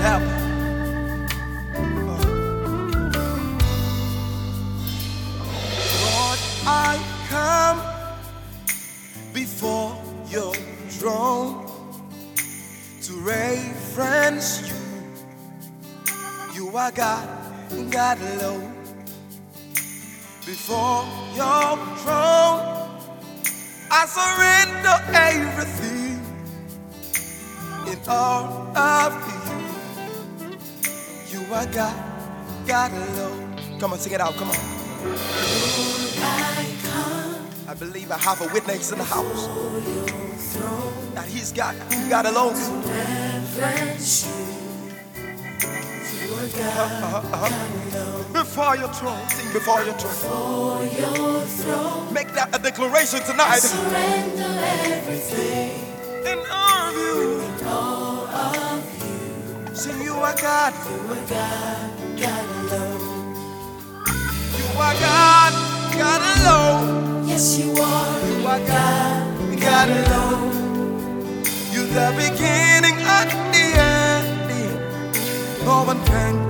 happen. Lord, I come before your throne to reverence you. You are God, God alone. Before your throne, I surrender everything in all of you. You are God, God alone. Come on, sing it out. Come on. I come. I believe I have a witness in the house. That He's God, God alone. Uh-huh, uh-huh. Before your throne, sing before your throne. Before your throne. Make that a declaration tonight. I surrender everything. in all of you are God. You are God, God alone. You are God, God alone. Yes, you are. You are God, God alone. You're the beginning and the end. No one can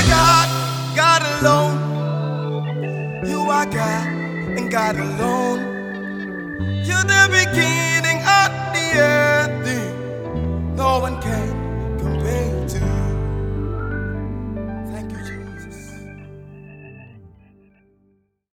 are God, God alone. You are God, and God alone.